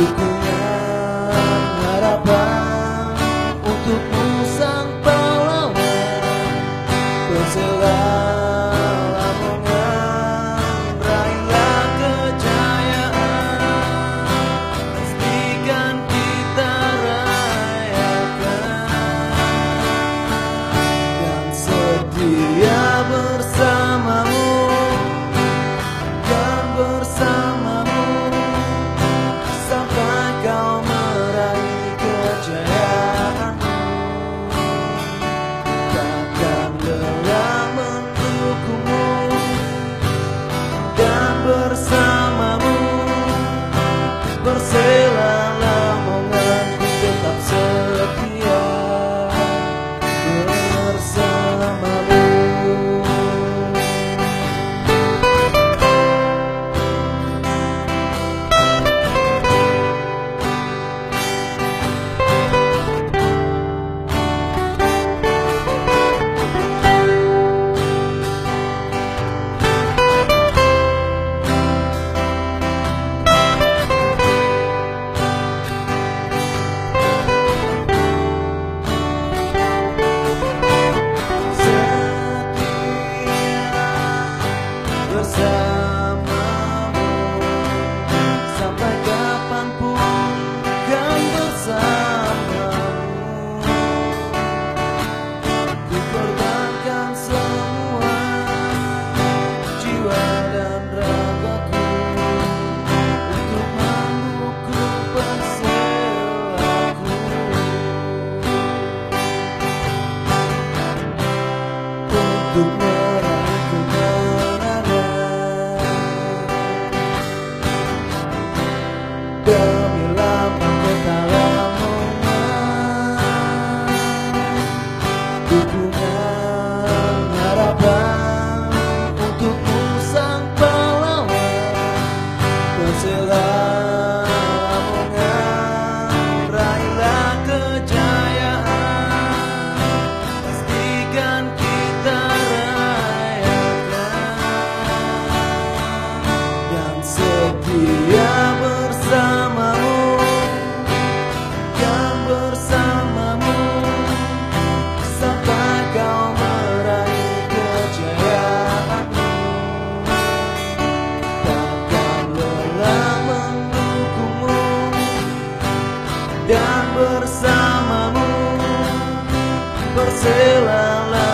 we grew. outside. Persela